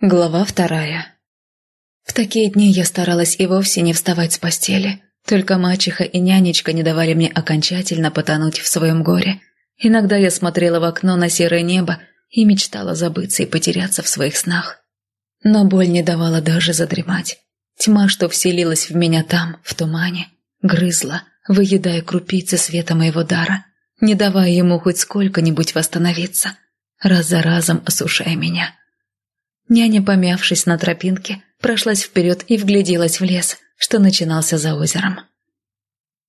Глава вторая. В такие дни я старалась и вовсе не вставать с постели. Только мачеха и нянечка не давали мне окончательно потонуть в своем горе. Иногда я смотрела в окно на серое небо и мечтала забыться и потеряться в своих снах. Но боль не давала даже задремать. Тьма, что вселилась в меня там, в тумане, грызла, выедая крупицы света моего дара, не давая ему хоть сколько-нибудь восстановиться, раз за разом осушая меня. Няня, помявшись на тропинке, прошлась вперед и вгляделась в лес, что начинался за озером.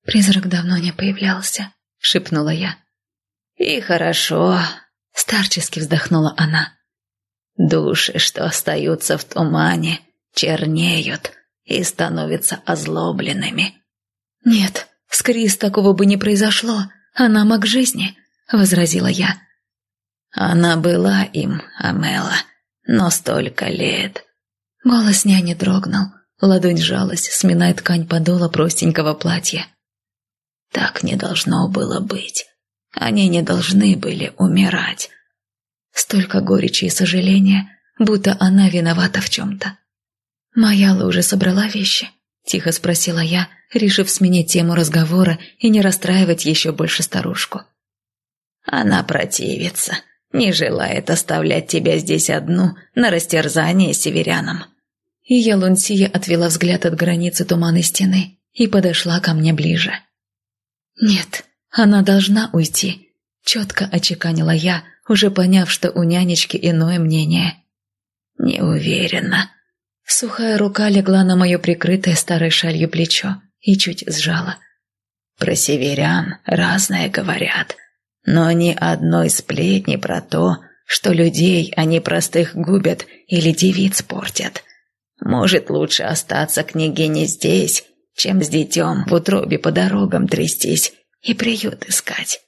«Призрак давно не появлялся», — шепнула я. «И хорошо», — старчески вздохнула она. «Души, что остаются в тумане, чернеют и становятся озлобленными». «Нет, с Крис такого бы не произошло, она маг жизни», — возразила я. «Она была им, Амела», но столько лет. Голос няни дрогнул, ладонь сжалась, сминая ткань подола простенького платья. Так не должно было быть. Они не должны были умирать. Столько горечи и сожаления, будто она виновата в чем-то. «Маяла уже собрала вещи?» – тихо спросила я, решив сменить тему разговора и не расстраивать еще больше старушку. «Она противится», не желает оставлять тебя здесь одну на растерзание северянам». И Ялунсия отвела взгляд от границы туманной стены и подошла ко мне ближе. «Нет, она должна уйти», — четко очеканила я, уже поняв, что у нянечки иное мнение. «Не уверена». Сухая рука легла на мое прикрытое старой шалью плечо и чуть сжала. «Про северян разное говорят но ни одной сплетни про то, что людей они простых губят или девиц портят. Может, лучше остаться княгине здесь, чем с детем в утробе по дорогам трястись и приют искать.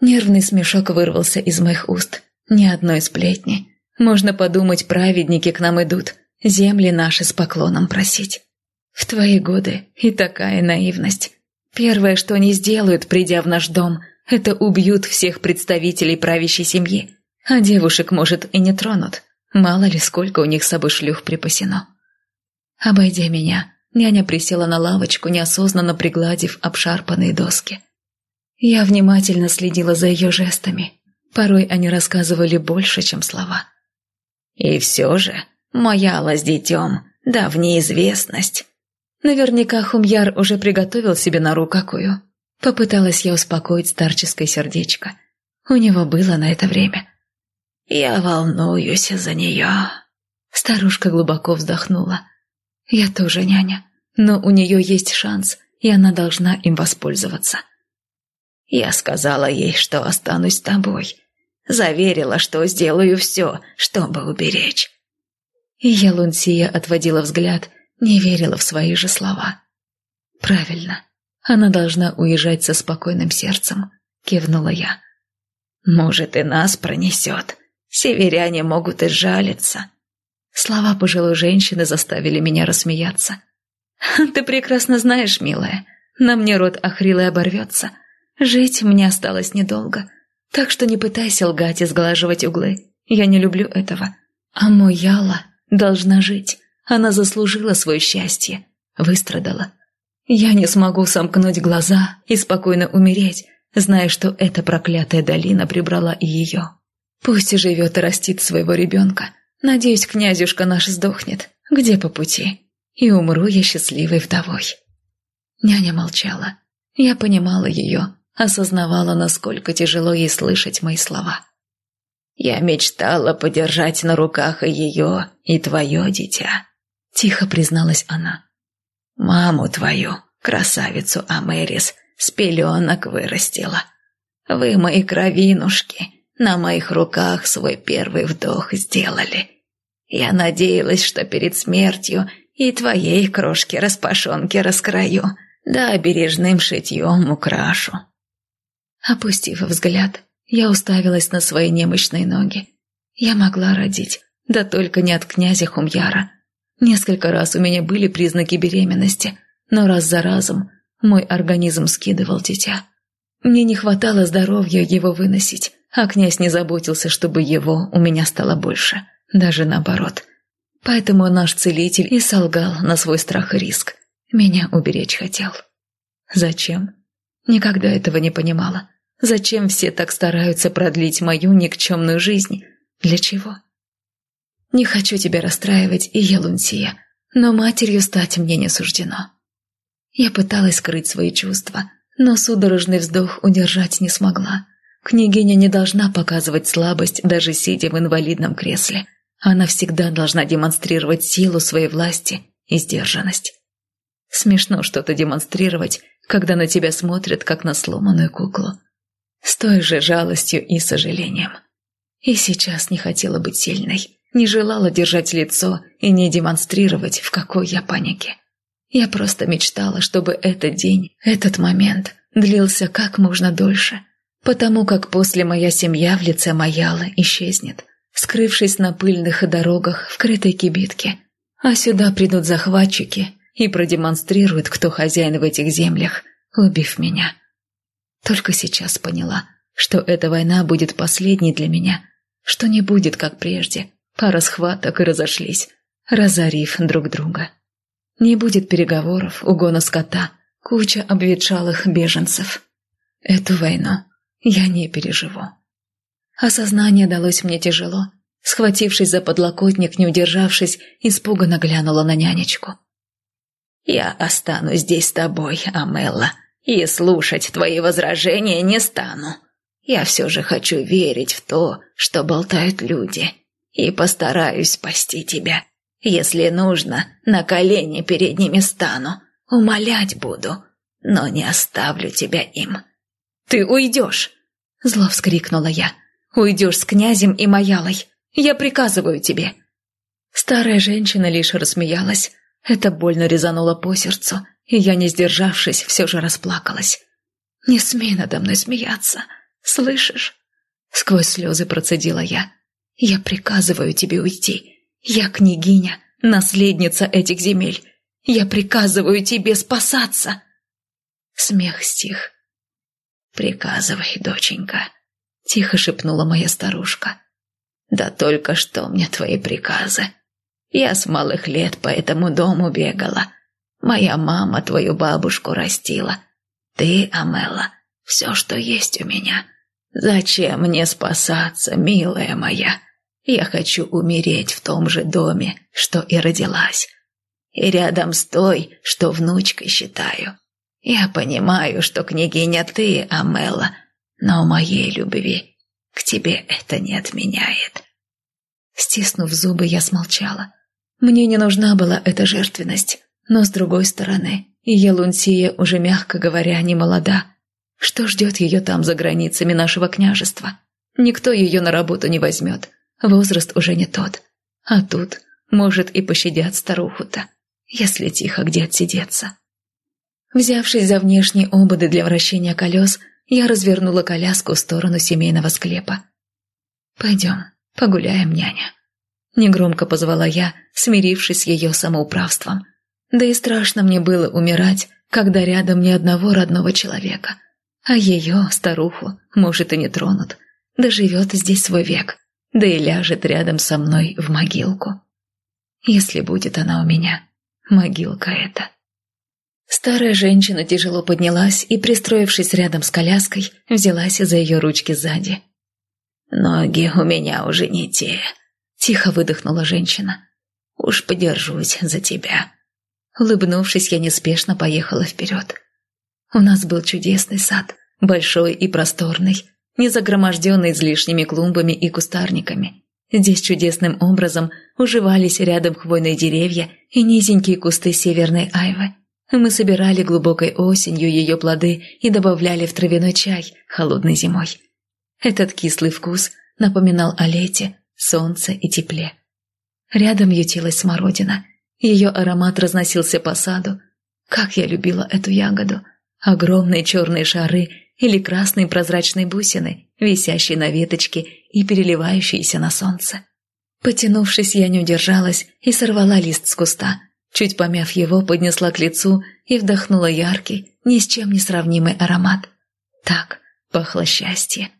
Нервный смешок вырвался из моих уст. Ни одной сплетни. Можно подумать, праведники к нам идут, земли наши с поклоном просить. В твои годы и такая наивность. Первое, что они сделают, придя в наш дом – это убьют всех представителей правящей семьи, а девушек, может, и не тронут. Мало ли, сколько у них с собой шлюх припасено. Обойдя меня, няня присела на лавочку, неосознанно пригладив обшарпанные доски. Я внимательно следила за ее жестами. Порой они рассказывали больше, чем слова. «И все же маяло с детем, да в неизвестность». Наверняка Хумьяр уже приготовил себе нору какую. Попыталась я успокоить старческое сердечко. У него было на это время. «Я волнуюсь за нее». Старушка глубоко вздохнула. «Я тоже няня, но у нее есть шанс, и она должна им воспользоваться». Я сказала ей, что останусь с тобой. Заверила, что сделаю все, чтобы уберечь. И я, отводила взгляд, не верила в свои же слова. «Правильно. Она должна уезжать со спокойным сердцем», — кивнула я. «Может, и нас пронесет. Северяне могут и жалиться». Слова пожилой женщины заставили меня рассмеяться. «Ты прекрасно знаешь, милая, на мне рот охрилый оборвется. Жить мне осталось недолго, так что не пытайся лгать и сглаживать углы. Я не люблю этого. А мой Яла должна жить. Она заслужила свое счастье, выстрадала. Я не смогу сомкнуть глаза и спокойно умереть, зная, что эта проклятая долина прибрала и ее. Пусть живет и растит своего ребенка. Надеюсь, князюшка наш сдохнет, где по пути, и умру я счастливой вдовой. Няня молчала. Я понимала ее, осознавала, насколько тяжело ей слышать мои слова. «Я мечтала подержать на руках и ее, и твое дитя», — тихо призналась она. Маму твою, красавицу Америс, с пеленок вырастила. Вы, мои кровинушки, на моих руках свой первый вдох сделали. Я надеялась, что перед смертью и твоей крошки-распашонки раскрою, да бережным шитьем украшу». Опустив взгляд, я уставилась на свои немощные ноги. Я могла родить, да только не от князя Хумьяра. Несколько раз у меня были признаки беременности, но раз за разом мой организм скидывал дитя. Мне не хватало здоровья его выносить, а князь не заботился, чтобы его у меня стало больше. даже наоборот. Поэтому наш целитель и солгал на свой страх и риск. Меня уберечь хотел. Зачем? Никогда этого не понимала. Зачем все так стараются продлить мою никчемную жизнь? Для чего? Не хочу тебя расстраивать, и я Лунсия, но матерью стать мне не суждено. Я пыталась скрыть свои чувства, но судорожный вздох удержать не смогла. Княгиня не должна показывать слабость, даже сидя в инвалидном кресле. Она всегда должна демонстрировать силу своей власти и сдержанность. Смешно что-то демонстрировать, когда на тебя смотрят, как на сломанную куклу. С той же жалостью и сожалением. И сейчас не хотела быть сильной, не желала держать лицо и не демонстрировать, в какой я панике. Я просто мечтала, чтобы этот день, этот момент длился как можно дольше, потому как после моя семья в лице Маялы исчезнет, скрывшись на пыльных дорогах в крытой кибитке. А сюда придут захватчики и продемонстрируют, кто хозяин в этих землях, убив меня. Только сейчас поняла, что эта война будет последней для меня, что не будет, как прежде, пара схваток и разошлись, разорив друг друга. Не будет переговоров, угона скота, куча обветшалых беженцев. Эту войну я не переживу. Осознание далось мне тяжело. Схватившись за подлокотник, не удержавшись, испуганно глянула на нянечку. «Я останусь здесь с тобой, Амелла, и слушать твои возражения не стану. Я все же хочу верить в то, что болтают люди, и постараюсь спасти тебя. Если нужно, на колени перед ними стану, умолять буду, но не оставлю тебя им. «Ты уйдешь!» — зло вскрикнула я. «Уйдешь с князем и Маялой. Я приказываю тебе!» Старая женщина лишь рассмеялась. Это больно резануло по сердцу, и я, не сдержавшись, все же расплакалась. «Не смей надо мной смеяться, слышишь?» Сквозь слезы процедила я. «Я приказываю тебе уйти. Я княгиня, наследница этих земель. Я приказываю тебе спасаться!» Смех стих. «Приказывай, доченька», — тихо шепнула моя старушка. «Да только что мне твои приказы. Я с малых лет по этому дому бегала. Моя мама твою бабушку растила. Ты, Амела, все, что есть у меня. Зачем мне спасаться, милая моя? Я хочу умереть в том же доме, что и родилась. И рядом с той, что внучкой считаю. Я понимаю, что княгиня ты, Амела, но моей любви к тебе это не отменяет. Стиснув зубы, я смолчала. Мне не нужна была эта жертвенность, но с другой стороны, Елунсия уже, мягко говоря, не молода. Что ждет ее там за границами нашего княжества? Никто ее на работу не возьмет. Возраст уже не тот. А тут, может, и пощадят старуху-то, если тихо где отсидеться. Взявшись за внешние ободы для вращения колес, я развернула коляску в сторону семейного склепа. «Пойдем, погуляем, няня». Негромко позвала я, смирившись с ее самоуправством. Да и страшно мне было умирать, когда рядом ни одного родного человека. А ее, старуху, может и не тронут. Да живет здесь свой век да и ляжет рядом со мной в могилку. Если будет она у меня, могилка эта. Старая женщина тяжело поднялась и, пристроившись рядом с коляской, взялась за ее ручки сзади. «Ноги у меня уже не те», — тихо выдохнула женщина. «Уж подержусь за тебя». Улыбнувшись, я неспешно поехала вперед. У нас был чудесный сад, большой и просторный, не загроможденный излишними клумбами и кустарниками. Здесь чудесным образом уживались рядом хвойные деревья и низенькие кусты северной айвы. Мы собирали глубокой осенью ее плоды и добавляли в травяной чай холодной зимой. Этот кислый вкус напоминал о лете, солнце и тепле. Рядом ютилась смородина. Ее аромат разносился по саду. Как я любила эту ягоду! Огромные черные шары или красные прозрачные бусины, висящие на веточке и переливающиеся на солнце. Потянувшись, я не удержалась и сорвала лист с куста. Чуть помяв его, поднесла к лицу и вдохнула яркий, ни с чем не сравнимый аромат. Так пахло счастье.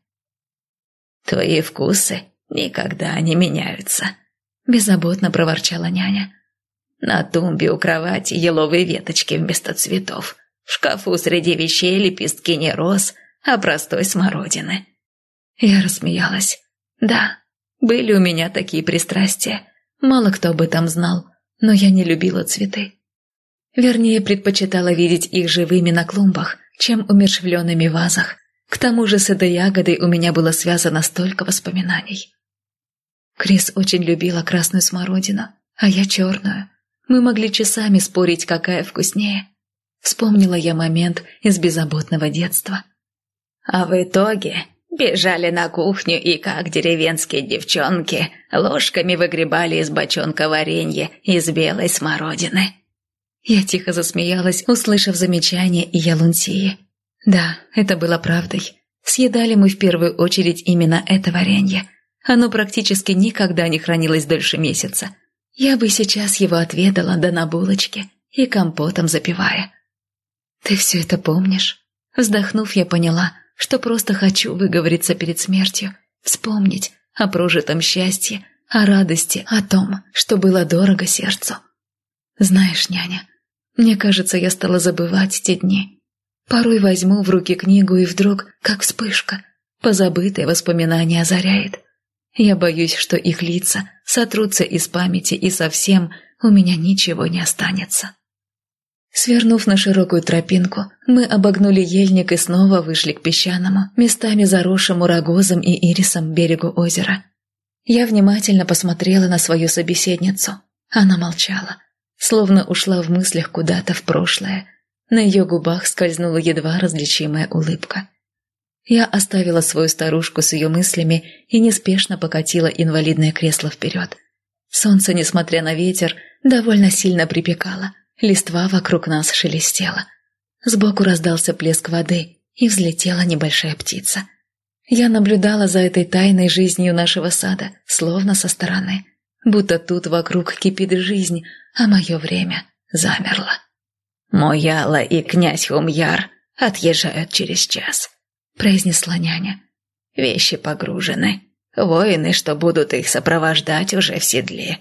«Твои вкусы никогда не меняются», беззаботно проворчала няня. На тумбе у кровати еловые веточки вместо цветов. В шкафу среди вещей лепестки не роз, а простой смородины. Я рассмеялась. Да, были у меня такие пристрастия. Мало кто об этом знал, но я не любила цветы. Вернее, предпочитала видеть их живыми на клумбах, чем умершвленными вазах. К тому же с этой ягодой у меня было связано столько воспоминаний. Крис очень любила красную смородину, а я черную. Мы могли часами спорить, какая вкуснее. Вспомнила я момент из беззаботного детства. А в итоге бежали на кухню и, как деревенские девчонки, ложками выгребали из бочонка варенье из белой смородины. Я тихо засмеялась, услышав замечание Ялунсии. Да, это было правдой. Съедали мы в первую очередь именно это варенье. Оно практически никогда не хранилось дольше месяца. Я бы сейчас его отведала, да на булочке, и компотом запивая. «Ты все это помнишь?» Вздохнув, я поняла, что просто хочу выговориться перед смертью, вспомнить о прожитом счастье, о радости, о том, что было дорого сердцу. Знаешь, няня, мне кажется, я стала забывать те дни. Порой возьму в руки книгу и вдруг, как вспышка, позабытое воспоминание озаряет. Я боюсь, что их лица сотрутся из памяти и совсем у меня ничего не останется. Свернув на широкую тропинку, мы обогнули ельник и снова вышли к песчаному, местами заросшему рогозом и ирисом берегу озера. Я внимательно посмотрела на свою собеседницу. Она молчала словно ушла в мыслях куда-то в прошлое. На ее губах скользнула едва различимая улыбка. Я оставила свою старушку с ее мыслями и неспешно покатила инвалидное кресло вперед. Солнце, несмотря на ветер, довольно сильно припекало, листва вокруг нас шелестела. Сбоку раздался плеск воды, и взлетела небольшая птица. Я наблюдала за этой тайной жизнью нашего сада, словно со стороны будто тут вокруг кипит жизнь, а мое время замерло. «Мояла и князь Хумьяр отъезжают через час», — произнесла няня. «Вещи погружены. Воины, что будут их сопровождать, уже в седле.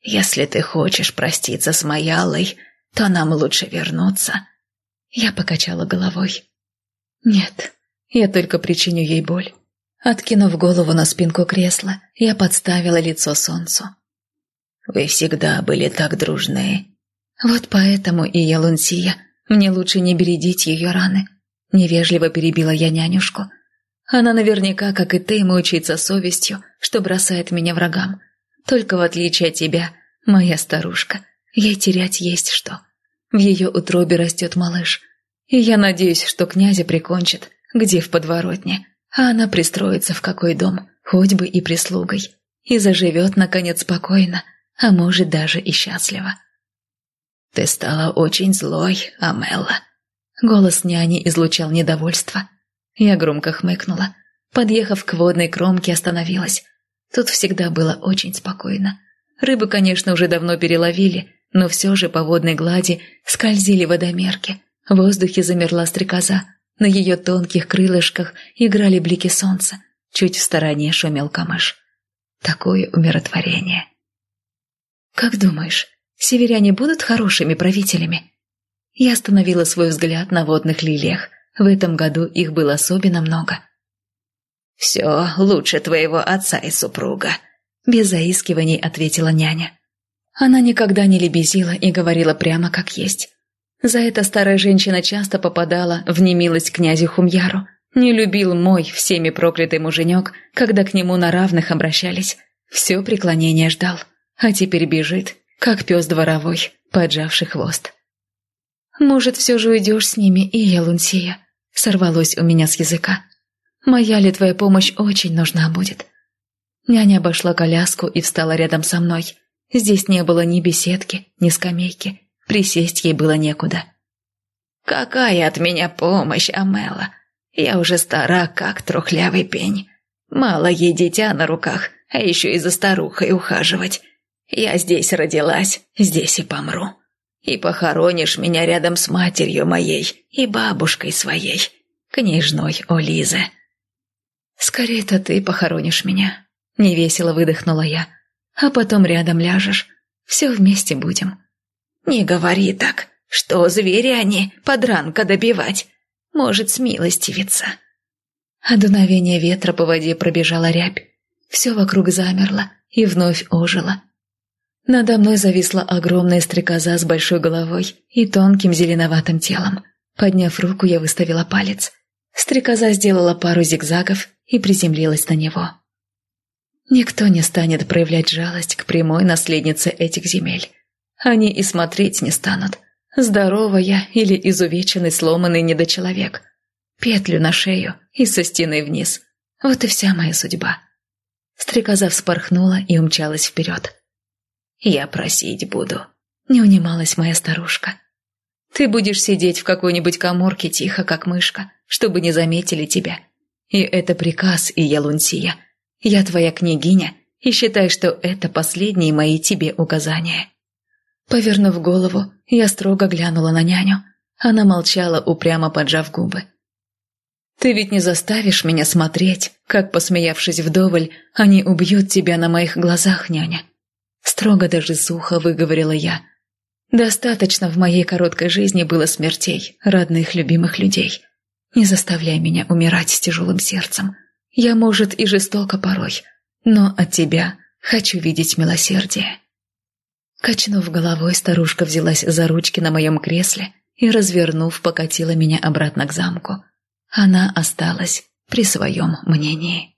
Если ты хочешь проститься с Моялой, то нам лучше вернуться». Я покачала головой. «Нет, я только причиню ей боль». Откинув голову на спинку кресла, я подставила лицо солнцу. Вы всегда были так дружны. Вот поэтому и я Лунсия. Мне лучше не бередить ее раны. Невежливо перебила я нянюшку. Она наверняка, как и ты, мучается совестью, что бросает меня врагам. Только в отличие от тебя, моя старушка, ей терять есть что. В ее утробе растет малыш. И я надеюсь, что князя прикончит, где в подворотне, а она пристроится в какой дом, хоть бы и прислугой, и заживет, наконец, спокойно, а может даже и счастлива. «Ты стала очень злой, Амелла». Голос няни излучал недовольство. Я громко хмыкнула. Подъехав к водной кромке, остановилась. Тут всегда было очень спокойно. Рыбы, конечно, уже давно переловили, но все же по водной глади скользили водомерки. В воздухе замерла стрекоза. На ее тонких крылышках играли блики солнца. Чуть в стороне шумел камыш. Такое умиротворение. «Как думаешь, северяне будут хорошими правителями?» Я остановила свой взгляд на водных лилиях. В этом году их было особенно много. «Все лучше твоего отца и супруга», — без заискиваний ответила няня. Она никогда не лебезила и говорила прямо как есть. За это старая женщина часто попадала в немилость князю Хумьяру. Не любил мой всеми проклятый муженек, когда к нему на равных обращались. Все преклонение ждал а теперь бежит, как пес дворовой, поджавший хвост. «Может, все же уйдешь с ними, и я, Лунсия?» Сорвалось у меня с языка. «Моя ли твоя помощь очень нужна будет?» Няня обошла коляску и встала рядом со мной. Здесь не было ни беседки, ни скамейки. Присесть ей было некуда. «Какая от меня помощь, Амела? Я уже стара, как трухлявый пень. Мало ей дитя на руках, а еще и за старухой ухаживать. Я здесь родилась, здесь и помру. И похоронишь меня рядом с матерью моей и бабушкой своей, княжной Олизе». «Скорее-то ты похоронишь меня», — невесело выдохнула я. А потом рядом ляжешь. Все вместе будем». «Не говори так. Что, звери они, подранка добивать? Может, смилостивиться?» А дуновение ветра по воде пробежала рябь. Все вокруг замерло и вновь ожило. Надо мной зависла огромная стрекоза с большой головой и тонким зеленоватым телом. Подняв руку, я выставила палец. Стрекоза сделала пару зигзагов и приземлилась на него. Никто не станет проявлять жалость к прямой наследнице этих земель. Они и смотреть не станут. Здорова я или изувеченный, сломанный недочеловек. Петлю на шею и со стены вниз. Вот и вся моя судьба. Стрекоза вспорхнула и умчалась вперед. «Я просить буду», — не унималась моя старушка. «Ты будешь сидеть в какой-нибудь коморке тихо, как мышка, чтобы не заметили тебя. И это приказ, и я Лунсия. Я твоя княгиня, и считай, что это последние мои тебе указания». Повернув голову, я строго глянула на няню. Она молчала, упрямо поджав губы. «Ты ведь не заставишь меня смотреть, как, посмеявшись вдоволь, они убьют тебя на моих глазах, няня?» Строго даже сухо выговорила я. «Достаточно в моей короткой жизни было смертей, родных, любимых людей. Не заставляй меня умирать с тяжелым сердцем. Я, может, и жестоко порой, но от тебя хочу видеть милосердие». Качнув головой, старушка взялась за ручки на моем кресле и, развернув, покатила меня обратно к замку. Она осталась при своем мнении.